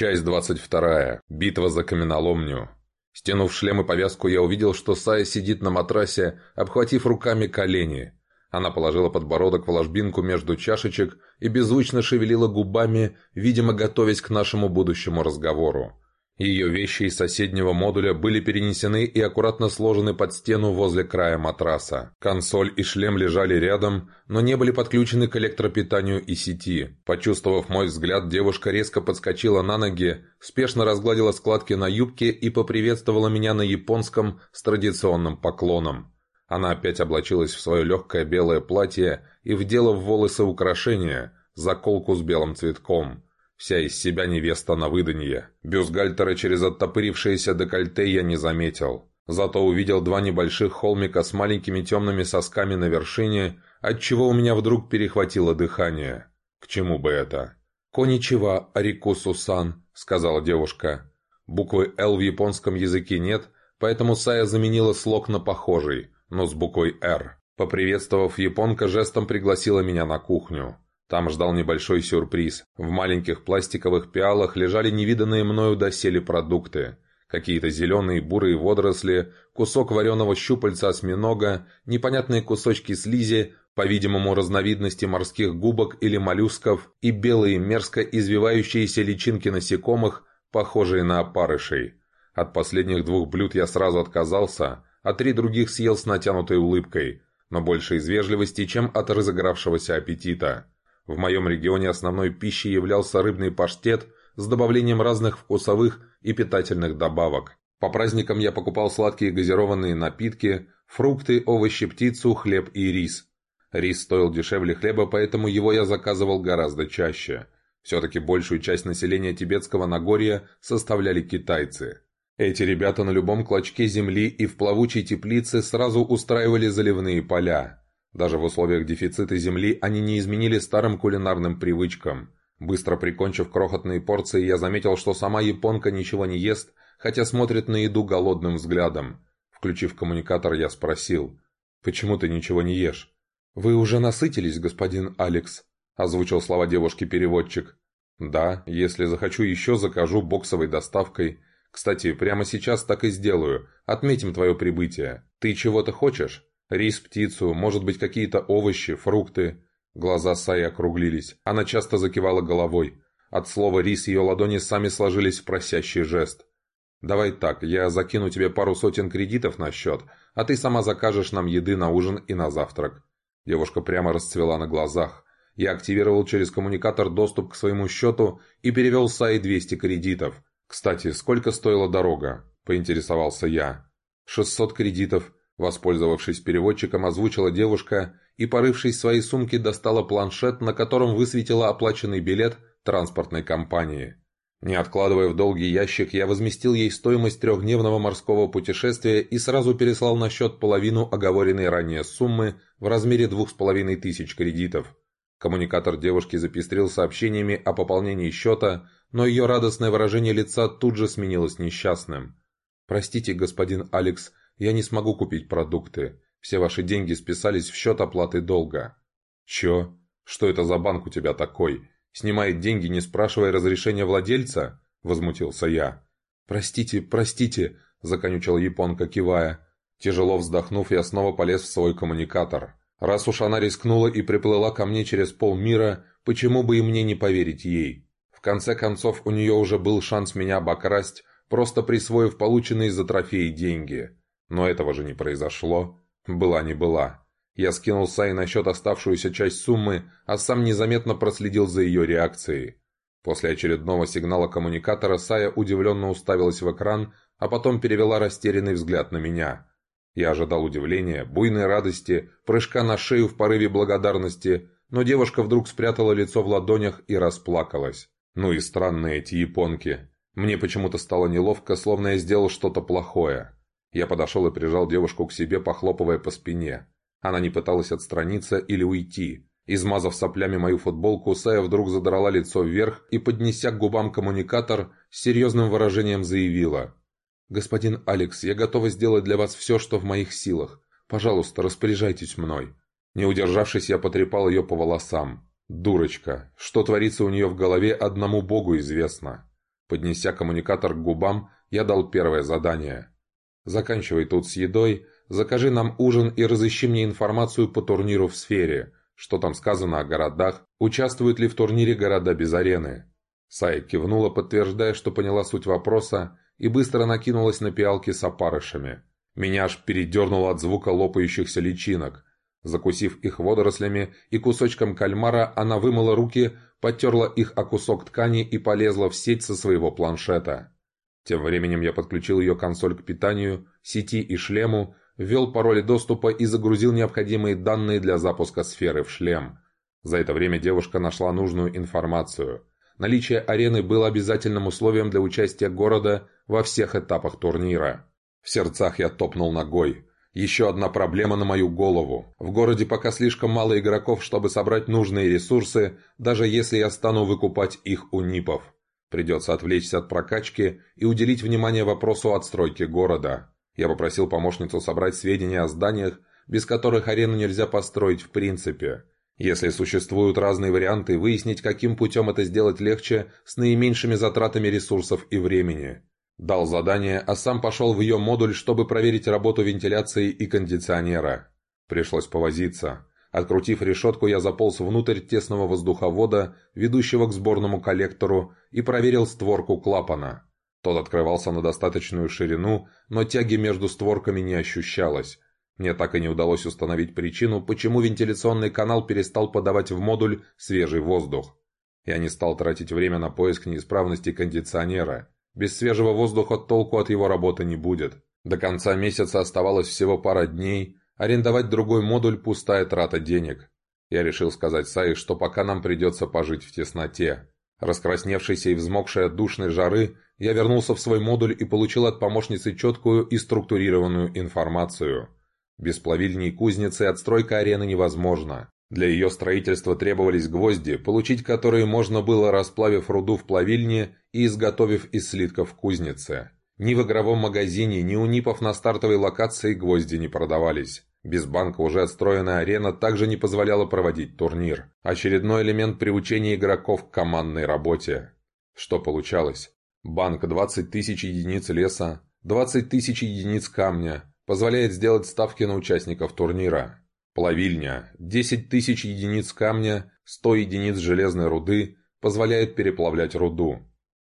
Часть 22. Битва за каменоломню. Стянув шлем и повязку, я увидел, что Сая сидит на матрасе, обхватив руками колени. Она положила подбородок в ложбинку между чашечек и беззвучно шевелила губами, видимо, готовясь к нашему будущему разговору. Ее вещи из соседнего модуля были перенесены и аккуратно сложены под стену возле края матраса. Консоль и шлем лежали рядом, но не были подключены к электропитанию и сети. Почувствовав мой взгляд, девушка резко подскочила на ноги, спешно разгладила складки на юбке и поприветствовала меня на японском с традиционным поклоном. Она опять облачилась в свое легкое белое платье и вдела в волосы украшения, заколку с белым цветком – Вся из себя невеста на выданье. Бюстгальтера через оттопырившееся декольте я не заметил. Зато увидел два небольших холмика с маленькими темными сосками на вершине, отчего у меня вдруг перехватило дыхание. К чему бы это? «Коничева, Арикусу-сан», — сказала девушка. Буквы «Л» в японском языке нет, поэтому Сая заменила слог на похожий, но с буквой «Р». Поприветствовав японка, жестом пригласила меня на кухню. Там ждал небольшой сюрприз. В маленьких пластиковых пиалах лежали невиданные мною доселе продукты. Какие-то зеленые бурые водоросли, кусок вареного щупальца осьминога, непонятные кусочки слизи, по-видимому, разновидности морских губок или моллюсков, и белые мерзко извивающиеся личинки насекомых, похожие на опарышей. От последних двух блюд я сразу отказался, а три других съел с натянутой улыбкой, но больше из вежливости, чем от разыгравшегося аппетита. В моем регионе основной пищей являлся рыбный паштет с добавлением разных вкусовых и питательных добавок. По праздникам я покупал сладкие газированные напитки, фрукты, овощи, птицу, хлеб и рис. Рис стоил дешевле хлеба, поэтому его я заказывал гораздо чаще. Все-таки большую часть населения Тибетского Нагорья составляли китайцы. Эти ребята на любом клочке земли и в плавучей теплице сразу устраивали заливные поля. Даже в условиях дефицита земли они не изменили старым кулинарным привычкам. Быстро прикончив крохотные порции, я заметил, что сама японка ничего не ест, хотя смотрит на еду голодным взглядом. Включив коммуникатор, я спросил, «Почему ты ничего не ешь?» «Вы уже насытились, господин Алекс?» – озвучил слова девушки-переводчик. «Да, если захочу еще, закажу боксовой доставкой. Кстати, прямо сейчас так и сделаю. Отметим твое прибытие. Ты чего-то хочешь?» Рис, птицу, может быть, какие-то овощи, фрукты. Глаза Саи округлились. Она часто закивала головой. От слова «рис» ее ладони сами сложились в просящий жест. «Давай так, я закину тебе пару сотен кредитов на счет, а ты сама закажешь нам еды на ужин и на завтрак». Девушка прямо расцвела на глазах. Я активировал через коммуникатор доступ к своему счету и перевел Саи 200 кредитов. «Кстати, сколько стоила дорога?» – поинтересовался я. «600 кредитов», Воспользовавшись переводчиком, озвучила девушка и, порывшись в своей сумке, достала планшет, на котором высветила оплаченный билет транспортной компании. Не откладывая в долгий ящик, я возместил ей стоимость трехдневного морского путешествия и сразу переслал на счет половину оговоренной ранее суммы в размере двух с половиной тысяч кредитов. Коммуникатор девушки запестрил сообщениями о пополнении счета, но ее радостное выражение лица тут же сменилось несчастным. «Простите, господин Алекс, я не смогу купить продукты. Все ваши деньги списались в счет оплаты долга». «Чё? Что это за банк у тебя такой? Снимает деньги, не спрашивая разрешения владельца?» – возмутился я. «Простите, простите», – законючила японка, кивая. Тяжело вздохнув, я снова полез в свой коммуникатор. Раз уж она рискнула и приплыла ко мне через полмира, почему бы и мне не поверить ей? В конце концов, у нее уже был шанс меня обокрасть, просто присвоив полученные за трофеи деньги. Но этого же не произошло. Была не была. Я скинул Сай на счет оставшуюся часть суммы, а сам незаметно проследил за ее реакцией. После очередного сигнала коммуникатора Сая удивленно уставилась в экран, а потом перевела растерянный взгляд на меня. Я ожидал удивления, буйной радости, прыжка на шею в порыве благодарности, но девушка вдруг спрятала лицо в ладонях и расплакалась. Ну и странные эти японки. Мне почему-то стало неловко, словно я сделал что-то плохое. Я подошел и прижал девушку к себе, похлопывая по спине. Она не пыталась отстраниться или уйти. Измазав соплями мою футболку, Сая вдруг задрала лицо вверх и, поднеся к губам коммуникатор, с серьезным выражением заявила. «Господин Алекс, я готова сделать для вас все, что в моих силах. Пожалуйста, распоряжайтесь мной». Не удержавшись, я потрепал ее по волосам. «Дурочка! Что творится у нее в голове, одному богу известно». Поднеся коммуникатор к губам, я дал первое задание. «Заканчивай тут с едой, закажи нам ужин и разыщи мне информацию по турниру в сфере. Что там сказано о городах? Участвуют ли в турнире города без арены?» Сая кивнула, подтверждая, что поняла суть вопроса, и быстро накинулась на пиалки с опарышами. Меня аж передернуло от звука лопающихся личинок. Закусив их водорослями и кусочком кальмара, она вымыла руки, потерла их о кусок ткани и полезла в сеть со своего планшета. Тем временем я подключил ее консоль к питанию, сети и шлему, ввел пароли доступа и загрузил необходимые данные для запуска сферы в шлем. За это время девушка нашла нужную информацию. Наличие арены было обязательным условием для участия города во всех этапах турнира. В сердцах я топнул ногой. Еще одна проблема на мою голову. В городе пока слишком мало игроков, чтобы собрать нужные ресурсы, даже если я стану выкупать их у НИПов. Придется отвлечься от прокачки и уделить внимание вопросу отстройки города. Я попросил помощницу собрать сведения о зданиях, без которых арену нельзя построить в принципе. Если существуют разные варианты, выяснить, каким путем это сделать легче, с наименьшими затратами ресурсов и времени. Дал задание, а сам пошел в ее модуль, чтобы проверить работу вентиляции и кондиционера. Пришлось повозиться. Открутив решетку, я заполз внутрь тесного воздуховода, ведущего к сборному коллектору, и проверил створку клапана. Тот открывался на достаточную ширину, но тяги между створками не ощущалось. Мне так и не удалось установить причину, почему вентиляционный канал перестал подавать в модуль свежий воздух. Я не стал тратить время на поиск неисправности кондиционера. Без свежего воздуха толку от его работы не будет. До конца месяца оставалось всего пара дней. Арендовать другой модуль – пустая трата денег. Я решил сказать Саи, что пока нам придется пожить в тесноте. Раскрасневшийся и взмокший от душной жары, я вернулся в свой модуль и получил от помощницы четкую и структурированную информацию. Без плавильни и кузницы отстройка арены невозможна. Для ее строительства требовались гвозди, получить которые можно было, расплавив руду в плавильне и изготовив из слитков в кузнице. Ни в игровом магазине, ни у НИПов на стартовой локации гвозди не продавались. Без банка уже отстроенная арена также не позволяла проводить турнир. Очередной элемент приучения игроков к командной работе. Что получалось? Банк 20 тысяч единиц леса, 20 тысяч единиц камня позволяет сделать ставки на участников турнира. Плавильня. 10 тысяч единиц камня, 100 единиц железной руды позволяет переплавлять руду.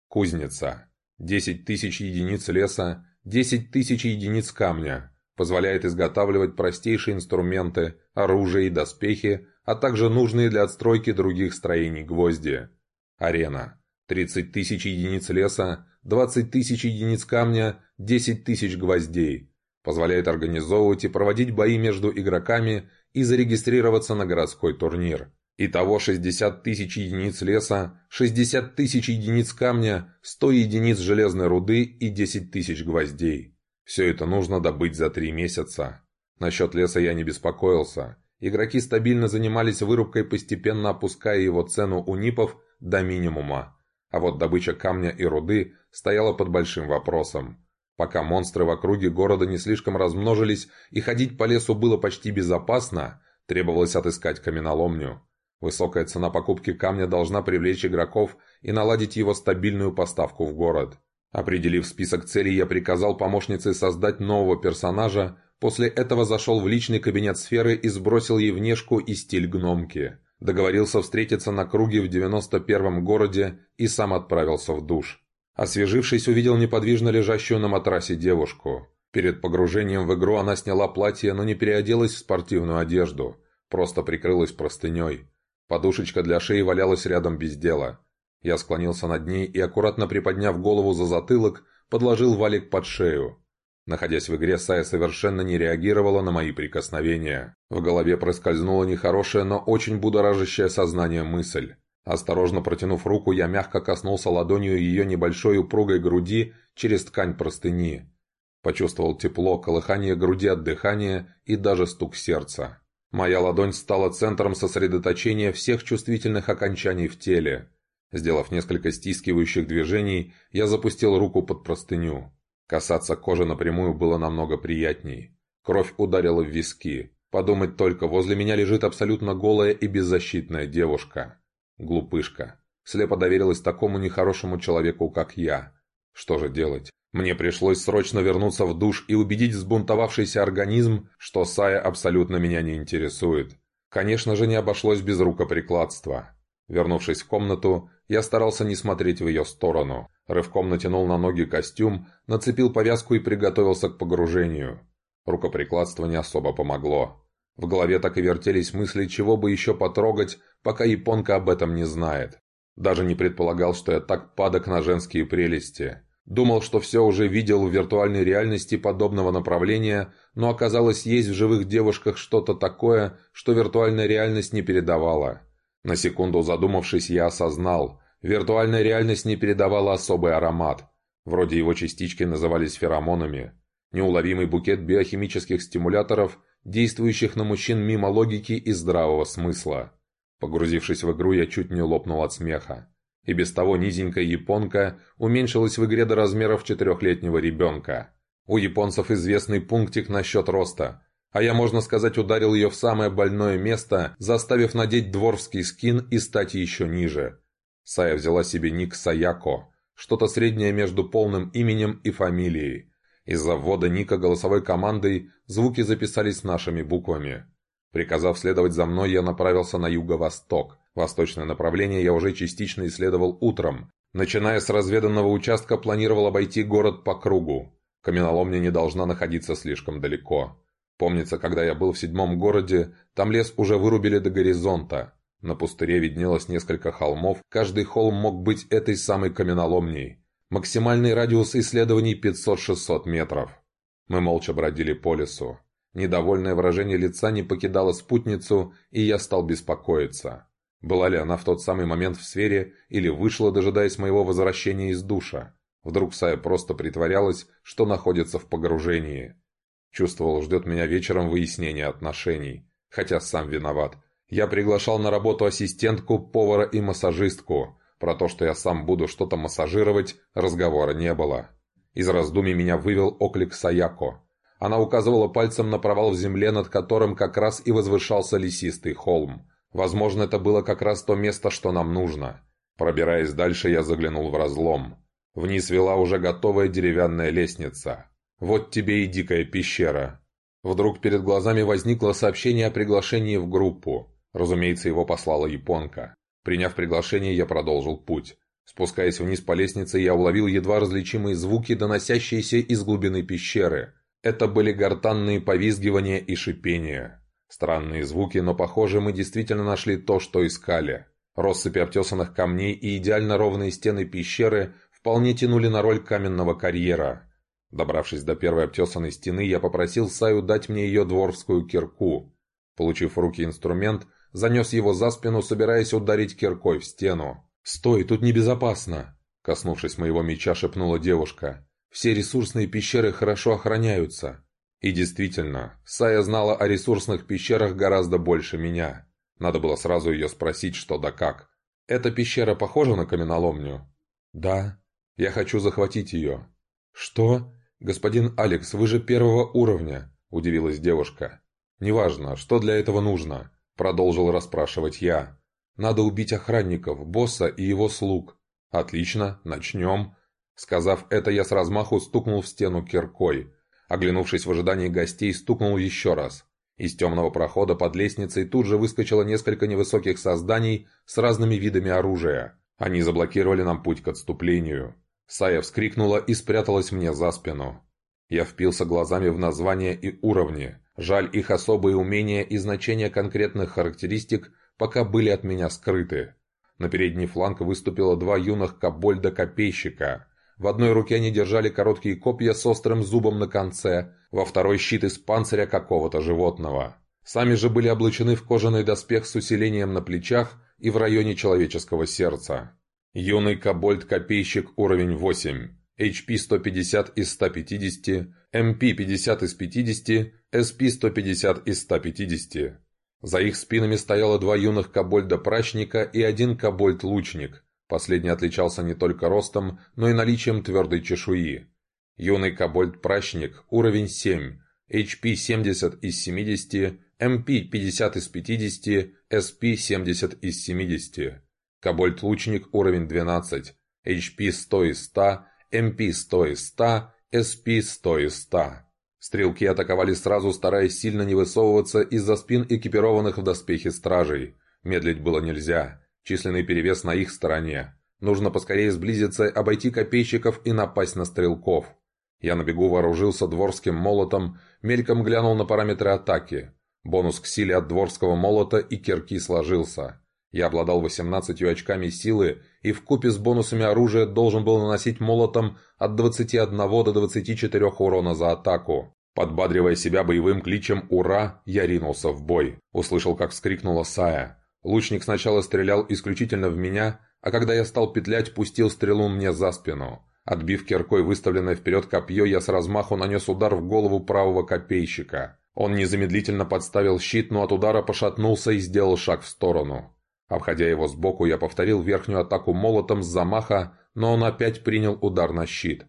Кузница. 10 тысяч единиц леса, 10 тысяч единиц камня позволяет изготавливать простейшие инструменты, оружие и доспехи, а также нужные для отстройки других строений гвозди. Арена. 30 тысяч единиц леса, 20 тысяч единиц камня, 10 тысяч гвоздей позволяет организовывать и проводить бои между игроками и зарегистрироваться на городской турнир. Итого 60 тысяч единиц леса, 60 тысяч единиц камня, 100 единиц железной руды и 10 тысяч гвоздей. Все это нужно добыть за три месяца. Насчет леса я не беспокоился. Игроки стабильно занимались вырубкой, постепенно опуская его цену у НИПов до минимума. А вот добыча камня и руды стояла под большим вопросом. Пока монстры в округе города не слишком размножились и ходить по лесу было почти безопасно, требовалось отыскать каменоломню. Высокая цена покупки камня должна привлечь игроков и наладить его стабильную поставку в город. Определив список целей, я приказал помощнице создать нового персонажа, после этого зашел в личный кабинет сферы и сбросил ей внешку и стиль гномки. Договорился встретиться на круге в 91-м городе и сам отправился в душ. Освежившись, увидел неподвижно лежащую на матрасе девушку. Перед погружением в игру она сняла платье, но не переоделась в спортивную одежду. Просто прикрылась простыней. Подушечка для шеи валялась рядом без дела. Я склонился над ней и, аккуратно приподняв голову за затылок, подложил валик под шею. Находясь в игре, Сая совершенно не реагировала на мои прикосновения. В голове проскользнула нехорошая, но очень будоражащая сознание мысль. Осторожно протянув руку, я мягко коснулся ладонью ее небольшой упругой груди через ткань простыни. Почувствовал тепло, колыхание груди от дыхания и даже стук сердца. Моя ладонь стала центром сосредоточения всех чувствительных окончаний в теле. Сделав несколько стискивающих движений, я запустил руку под простыню. Касаться кожи напрямую было намного приятней. Кровь ударила в виски. Подумать только, возле меня лежит абсолютно голая и беззащитная девушка. Глупышка. слепо доверилась такому нехорошему человеку, как я. Что же делать? Мне пришлось срочно вернуться в душ и убедить взбунтовавшийся организм, что Сая абсолютно меня не интересует. Конечно же, не обошлось без рукоприкладства. Вернувшись в комнату, я старался не смотреть в ее сторону. Рывком натянул на ноги костюм, нацепил повязку и приготовился к погружению. Рукоприкладство не особо помогло. В голове так и вертелись мысли, чего бы еще потрогать, пока японка об этом не знает. Даже не предполагал, что я так падок на женские прелести. Думал, что все уже видел в виртуальной реальности подобного направления, но оказалось есть в живых девушках что-то такое, что виртуальная реальность не передавала. На секунду задумавшись, я осознал, виртуальная реальность не передавала особый аромат. Вроде его частички назывались феромонами. Неуловимый букет биохимических стимуляторов, действующих на мужчин мимо логики и здравого смысла. Погрузившись в игру, я чуть не лопнул от смеха и без того низенькая японка уменьшилась в игре до размеров четырехлетнего ребенка. У японцев известный пунктик насчет роста, а я, можно сказать, ударил ее в самое больное место, заставив надеть дворфский скин и стать еще ниже. Сая взяла себе ник Саяко, что-то среднее между полным именем и фамилией. Из-за ввода ника голосовой командой звуки записались нашими буквами. Приказав следовать за мной, я направился на юго-восток – Восточное направление я уже частично исследовал утром. Начиная с разведанного участка, планировал обойти город по кругу. Каменоломня не должна находиться слишком далеко. Помнится, когда я был в седьмом городе, там лес уже вырубили до горизонта. На пустыре виднелось несколько холмов, каждый холм мог быть этой самой каменоломней. Максимальный радиус исследований 500-600 метров. Мы молча бродили по лесу. Недовольное выражение лица не покидало спутницу, и я стал беспокоиться. Была ли она в тот самый момент в сфере или вышла, дожидаясь моего возвращения из душа? Вдруг Сая просто притворялась, что находится в погружении. Чувствовал, ждет меня вечером выяснение отношений. Хотя сам виноват. Я приглашал на работу ассистентку, повара и массажистку. Про то, что я сам буду что-то массажировать, разговора не было. Из раздумий меня вывел оклик Саяко. Она указывала пальцем на провал в земле, над которым как раз и возвышался лесистый холм. Возможно, это было как раз то место, что нам нужно. Пробираясь дальше, я заглянул в разлом. Вниз вела уже готовая деревянная лестница. Вот тебе и дикая пещера. Вдруг перед глазами возникло сообщение о приглашении в группу. Разумеется, его послала японка. Приняв приглашение, я продолжил путь. Спускаясь вниз по лестнице, я уловил едва различимые звуки, доносящиеся из глубины пещеры. Это были гортанные повизгивания и шипения. Странные звуки, но похоже, мы действительно нашли то, что искали. Россыпи обтесанных камней и идеально ровные стены пещеры вполне тянули на роль каменного карьера. Добравшись до первой обтесанной стены, я попросил Саю дать мне ее дворфскую кирку. Получив в руки инструмент, занес его за спину, собираясь ударить киркой в стену. «Стой, тут небезопасно!» Коснувшись моего меча, шепнула девушка. «Все ресурсные пещеры хорошо охраняются. И действительно, Сая знала о ресурсных пещерах гораздо больше меня. Надо было сразу ее спросить, что да как. «Эта пещера похожа на каменоломню?» «Да. Я хочу захватить ее». «Что? Господин Алекс, вы же первого уровня», – удивилась девушка. «Неважно, что для этого нужно», – продолжил расспрашивать я. «Надо убить охранников, босса и его слуг». «Отлично, начнем». Сказав это, я с размаху стукнул в стену киркой. Оглянувшись в ожидании гостей, стукнул еще раз. Из темного прохода под лестницей тут же выскочило несколько невысоких созданий с разными видами оружия. Они заблокировали нам путь к отступлению. Сая вскрикнула и спряталась мне за спину. Я впился глазами в названия и уровни. Жаль, их особые умения и значения конкретных характеристик пока были от меня скрыты. На передний фланг выступило два юных кобольда-копейщика – в одной руке они держали короткие копья с острым зубом на конце, во второй щит из панциря какого-то животного. Сами же были облачены в кожаный доспех с усилением на плечах и в районе человеческого сердца. Юный кобольд-копейщик уровень 8, HP 150 из 150, MP 50 из 50, SP 150 из 150. За их спинами стояло два юных кобольда-прачника и один кобольд-лучник, Последний отличался не только ростом, но и наличием твердой чешуи. Юный кобольд-прачник, уровень 7, HP 70 из 70, MP 50 из 50, SP 70 из 70. Кобальт-лучник уровень 12. HP 100 из 100, MP 100 из 100, SP 100 из 100. Стрелки атаковали сразу, стараясь сильно не высовываться из-за спин экипированных в доспехи стражей. Медлить было нельзя. Численный перевес на их стороне. Нужно поскорее сблизиться, обойти копейщиков и напасть на стрелков. Я на бегу вооружился дворским молотом, мельком глянул на параметры атаки. Бонус к силе от дворского молота и кирки сложился. Я обладал 18 очками силы и в купе с бонусами оружия должен был наносить молотом от 21 до 24 урона за атаку. Подбадривая себя боевым кличем «Ура!», я ринулся в бой. Услышал, как вскрикнула Сая. Лучник сначала стрелял исключительно в меня, а когда я стал петлять, пустил стрелу мне за спину. Отбив киркой выставленное вперед копье, я с размаху нанес удар в голову правого копейщика. Он незамедлительно подставил щит, но от удара пошатнулся и сделал шаг в сторону. Обходя его сбоку, я повторил верхнюю атаку молотом с замаха, но он опять принял удар на щит.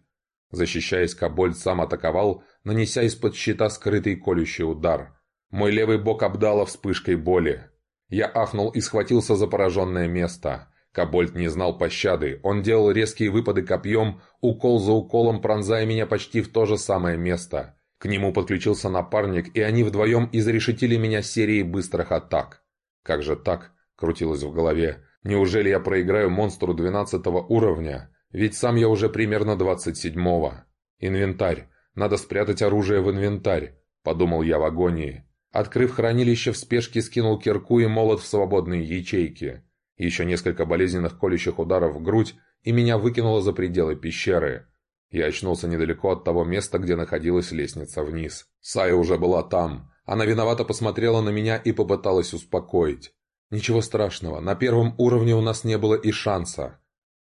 Защищаясь, Кобольд сам атаковал, нанеся из-под щита скрытый колющий удар. Мой левый бок обдало вспышкой боли. Я ахнул и схватился за пораженное место. Кобольд не знал пощады, он делал резкие выпады копьем, укол за уколом пронзая меня почти в то же самое место. К нему подключился напарник, и они вдвоем изрешетили меня серией быстрых атак. Как же так? Крутилось в голове. «Неужели я проиграю монстру двенадцатого уровня? Ведь сам я уже примерно двадцать седьмого. Инвентарь. Надо спрятать оружие в инвентарь», — подумал я в агонии. Открыв хранилище, в спешке скинул кирку и молот в свободные ячейки. Еще несколько болезненных колющих ударов в грудь, и меня выкинуло за пределы пещеры. Я очнулся недалеко от того места, где находилась лестница вниз. Сая уже была там. Она виновато посмотрела на меня и попыталась успокоить. «Ничего страшного, на первом уровне у нас не было и шанса».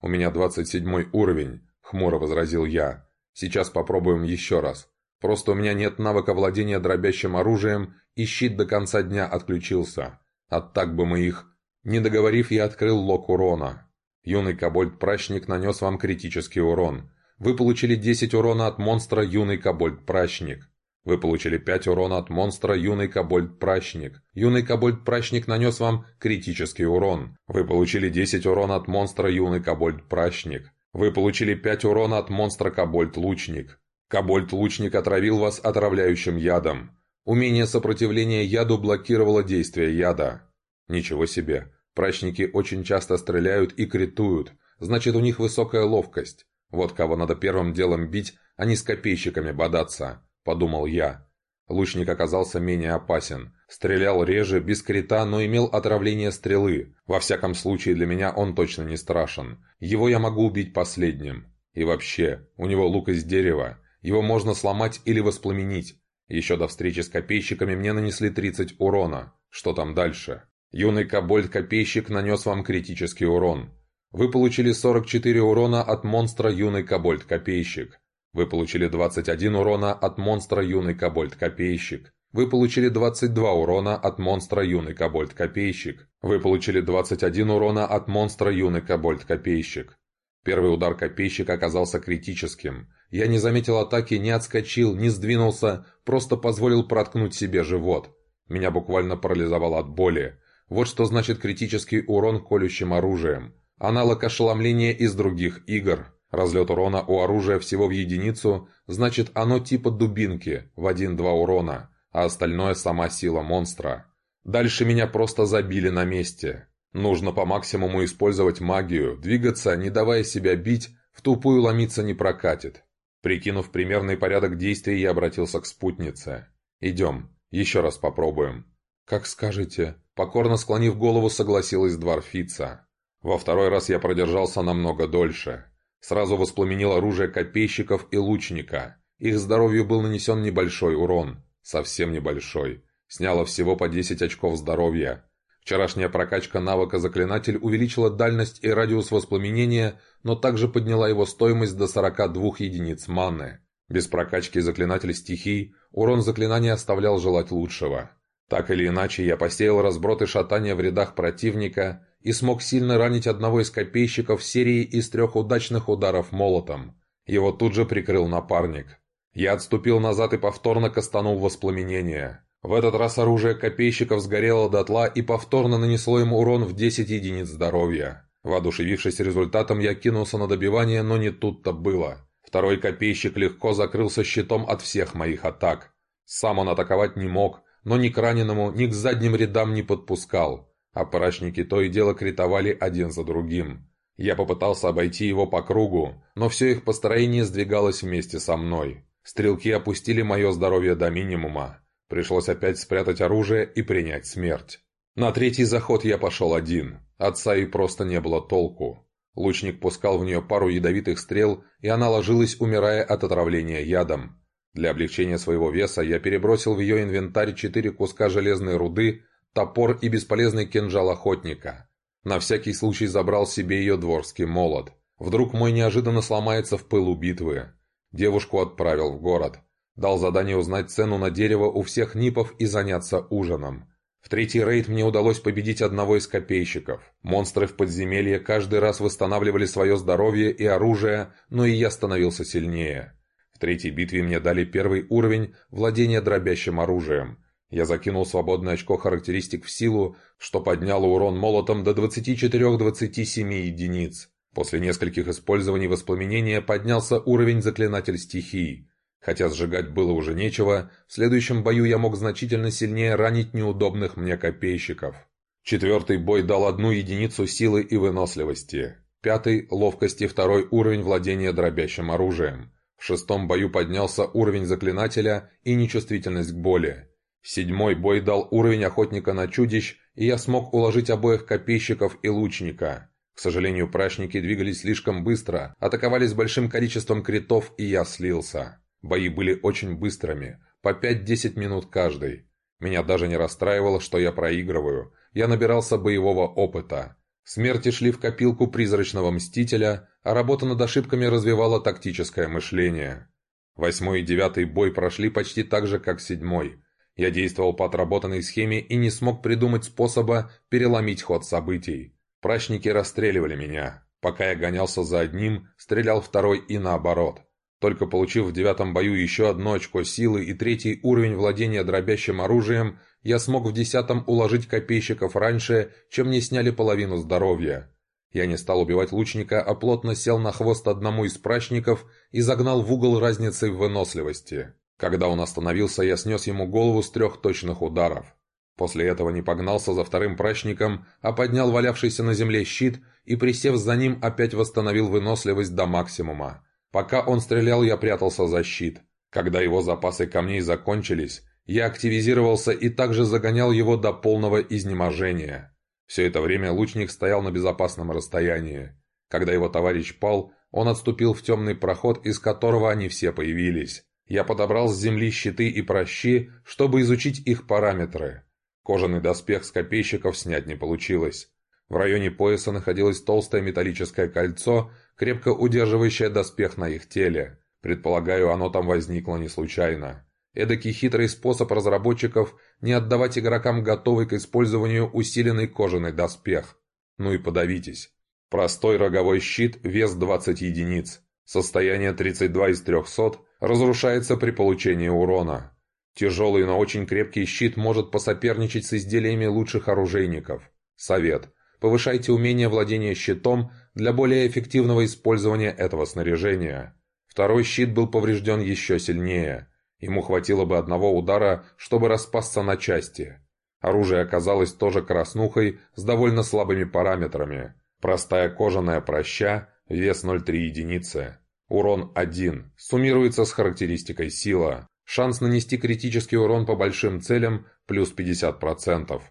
«У меня двадцать седьмой уровень», — хмуро возразил я. «Сейчас попробуем еще раз. Просто у меня нет навыка владения дробящим оружием, и щит до конца дня отключился. А так бы мы их...» Не договорив, я открыл лог урона. Юный кобольд-прачник нанес вам критический урон. Вы получили 10 урона от монстра Юный кобольд-прачник. Вы получили 5 урона от монстра Юный Кобольд-Прачник. Юный Кобольд-Прачник нанес вам критический урон. Вы получили 10 урона от монстра Юный Кобольд-Прачник. Вы получили 5 урона от монстра Кобольд-Лучник. Кобольд-Лучник отравил вас отравляющим ядом. Умение сопротивления яду блокировало действие яда. Ничего себе. Прачники очень часто стреляют и критуют. Значит, у них высокая ловкость. Вот кого надо первым делом бить, а не с копейщиками бодаться подумал я. Лучник оказался менее опасен. Стрелял реже, без крита, но имел отравление стрелы. Во всяком случае, для меня он точно не страшен. Его я могу убить последним. И вообще, у него лук из дерева. Его можно сломать или воспламенить. Еще до встречи с копейщиками мне нанесли 30 урона. Что там дальше? Юный кобольд-копейщик нанес вам критический урон. Вы получили 44 урона от монстра юный кобольд-копейщик. Вы получили 21 урона от монстра Юный Кобольд-Копейщик. Вы получили 22 урона от монстра Юный Кобольд-Копейщик. Вы получили 21 урона от монстра Юный Кобольд-Копейщик. Первый удар копейщика оказался критическим. Я не заметил атаки, не отскочил, не сдвинулся, просто позволил проткнуть себе живот. Меня буквально парализовало от боли. Вот что значит критический урон колющим оружием. Аналог ошеломления из других игр. Разлет урона у оружия всего в единицу, значит оно типа дубинки, в 1-2 урона, а остальное сама сила монстра. Дальше меня просто забили на месте. Нужно по максимуму использовать магию, двигаться, не давая себя бить, в тупую ломиться не прокатит. Прикинув примерный порядок действий, я обратился к спутнице. «Идем, еще раз попробуем». «Как скажете», покорно склонив голову, согласилась дворфица. Во второй раз я продержался намного дольше. Сразу воспламенил оружие копейщиков и лучника. Их здоровью был нанесен небольшой урон. Совсем небольшой. Сняло всего по 10 очков здоровья. Вчерашняя прокачка навыка «Заклинатель» увеличила дальность и радиус воспламенения, но также подняла его стоимость до 42 единиц маны. Без прокачки «Заклинатель стихий» урон заклинания оставлял желать лучшего. Так или иначе, я посеял разброд и шатание в рядах противника, и смог сильно ранить одного из копейщиков серии из трех удачных ударов молотом. Его тут же прикрыл напарник. Я отступил назад и повторно кастанул воспламенение. В этот раз оружие копейщиков сгорело дотла и повторно нанесло ему урон в 10 единиц здоровья. Воодушевившись результатом, я кинулся на добивание, но не тут-то было. Второй копейщик легко закрылся щитом от всех моих атак. Сам он атаковать не мог, но ни к раненому, ни к задним рядам не подпускал. А прачники то и дело критовали один за другим. Я попытался обойти его по кругу, но все их построение сдвигалось вместе со мной. Стрелки опустили мое здоровье до минимума. Пришлось опять спрятать оружие и принять смерть. На третий заход я пошел один. Отца и просто не было толку. Лучник пускал в нее пару ядовитых стрел, и она ложилась, умирая от отравления ядом. Для облегчения своего веса я перебросил в ее инвентарь четыре куска железной руды, топор и бесполезный кинжал охотника. На всякий случай забрал себе ее дворский молот. Вдруг мой неожиданно сломается в пылу битвы. Девушку отправил в город. Дал задание узнать цену на дерево у всех нипов и заняться ужином. В третий рейд мне удалось победить одного из копейщиков. Монстры в подземелье каждый раз восстанавливали свое здоровье и оружие, но и я становился сильнее. В третьей битве мне дали первый уровень владения дробящим оружием. Я закинул свободное очко характеристик в силу, что подняло урон молотом до 24-27 единиц. После нескольких использований воспламенения поднялся уровень заклинатель стихий. Хотя сжигать было уже нечего, в следующем бою я мог значительно сильнее ранить неудобных мне копейщиков. Четвертый бой дал одну единицу силы и выносливости. Пятый – ловкости второй уровень владения дробящим оружием. В шестом бою поднялся уровень заклинателя и нечувствительность к боли. Седьмой бой дал уровень охотника на чудищ, и я смог уложить обоих копейщиков и лучника. К сожалению, прачники двигались слишком быстро, атаковали с большим количеством критов, и я слился. Бои были очень быстрыми, по 5-10 минут каждый. Меня даже не расстраивало, что я проигрываю. Я набирался боевого опыта. Смерти шли в копилку призрачного мстителя, а работа над ошибками развивала тактическое мышление. Восьмой и девятый бой прошли почти так же, как седьмой. Я действовал по отработанной схеме и не смог придумать способа переломить ход событий. Прачники расстреливали меня. Пока я гонялся за одним, стрелял второй и наоборот. Только получив в девятом бою еще одно очко силы и третий уровень владения дробящим оружием, я смог в десятом уложить копейщиков раньше, чем мне сняли половину здоровья. Я не стал убивать лучника, а плотно сел на хвост одному из прачников и загнал в угол разницы в выносливости. Когда он остановился, я снес ему голову с трех точных ударов. После этого не погнался за вторым прачником, а поднял валявшийся на земле щит и, присев за ним, опять восстановил выносливость до максимума. Пока он стрелял, я прятался за щит. Когда его запасы камней закончились, я активизировался и также загонял его до полного изнеможения. Все это время лучник стоял на безопасном расстоянии. Когда его товарищ пал, он отступил в темный проход, из которого они все появились. Я подобрал с земли щиты и прощи, чтобы изучить их параметры. Кожаный доспех с копейщиков снять не получилось. В районе пояса находилось толстое металлическое кольцо, крепко удерживающее доспех на их теле. Предполагаю, оно там возникло не случайно. Эдакий хитрый способ разработчиков не отдавать игрокам готовый к использованию усиленный кожаный доспех. Ну и подавитесь. Простой роговой щит, вес 20 единиц. Состояние 32 из 300, разрушается при получении урона. Тяжелый, но очень крепкий щит может посоперничать с изделиями лучших оружейников. Совет. Повышайте умение владения щитом для более эффективного использования этого снаряжения. Второй щит был поврежден еще сильнее. Ему хватило бы одного удара, чтобы распасться на части. Оружие оказалось тоже краснухой с довольно слабыми параметрами. Простая кожаная проща, вес 0,3 единицы. Урон 1. Суммируется с характеристикой сила. Шанс нанести критический урон по большим целям плюс 50%.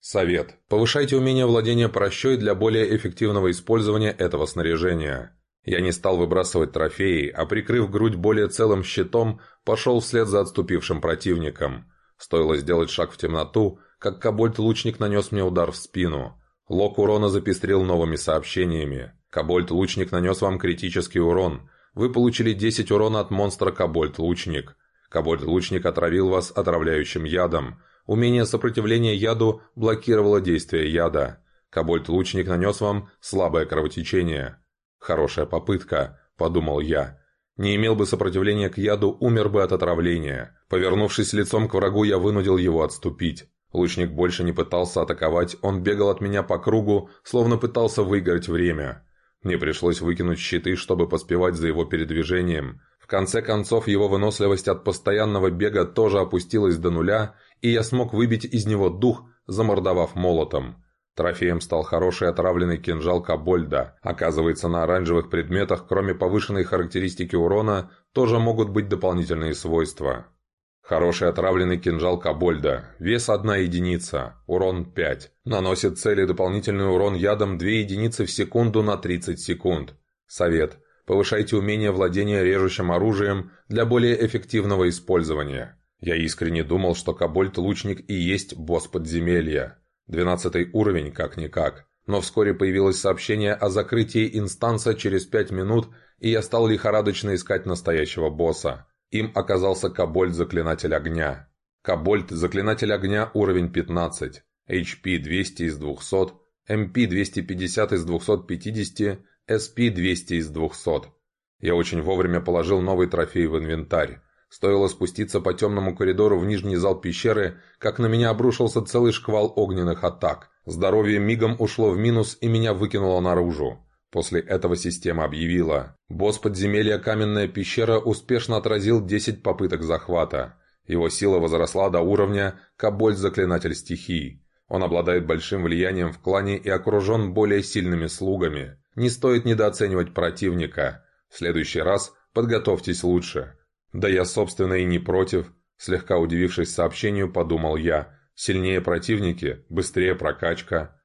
Совет. Повышайте умение владения прощой для более эффективного использования этого снаряжения. Я не стал выбрасывать трофеи, а прикрыв грудь более целым щитом, пошел вслед за отступившим противником. Стоило сделать шаг в темноту, как кобольт-лучник нанес мне удар в спину. Лок урона запестрил новыми сообщениями. Кобольт-лучник нанес вам критический урон. Вы получили 10 урона от монстра Кобольт-лучник. Кобольт-лучник отравил вас отравляющим ядом. Умение сопротивления яду блокировало действие яда. Кобольт-лучник нанес вам слабое кровотечение. «Хорошая попытка», — подумал я. Не имел бы сопротивления к яду, умер бы от отравления. Повернувшись лицом к врагу, я вынудил его отступить. Лучник больше не пытался атаковать, он бегал от меня по кругу, словно пытался выиграть время. Мне пришлось выкинуть щиты, чтобы поспевать за его передвижением. В конце концов, его выносливость от постоянного бега тоже опустилась до нуля, и я смог выбить из него дух, замордовав молотом. Трофеем стал хороший отравленный кинжал Кабольда. Оказывается, на оранжевых предметах, кроме повышенной характеристики урона, тоже могут быть дополнительные свойства. Хороший отравленный кинжал Кабольда. Вес 1 единица. Урон 5. Наносит цели дополнительный урон ядом 2 единицы в секунду на 30 секунд. Совет. Повышайте умение владения режущим оружием для более эффективного использования. Я искренне думал, что Кабольд-лучник и есть босс подземелья. 12 уровень, как-никак. Но вскоре появилось сообщение о закрытии инстанса через 5 минут, и я стал лихорадочно искать настоящего босса. Им оказался Кабольд Заклинатель Огня. Кабольд Заклинатель Огня уровень 15, HP 200 из 200, MP 250 из 250, SP 200 из 200. Я очень вовремя положил новый трофей в инвентарь. Стоило спуститься по темному коридору в нижний зал пещеры, как на меня обрушился целый шквал огненных атак. Здоровье мигом ушло в минус и меня выкинуло наружу. После этого система объявила. Босс подземелья Каменная пещера успешно отразил 10 попыток захвата. Его сила возросла до уровня Кабольд-заклинатель стихий. Он обладает большим влиянием в клане и окружен более сильными слугами. Не стоит недооценивать противника. В следующий раз подготовьтесь лучше. Да я, собственно, и не против. Слегка удивившись сообщению, подумал я. Сильнее противники, быстрее прокачка.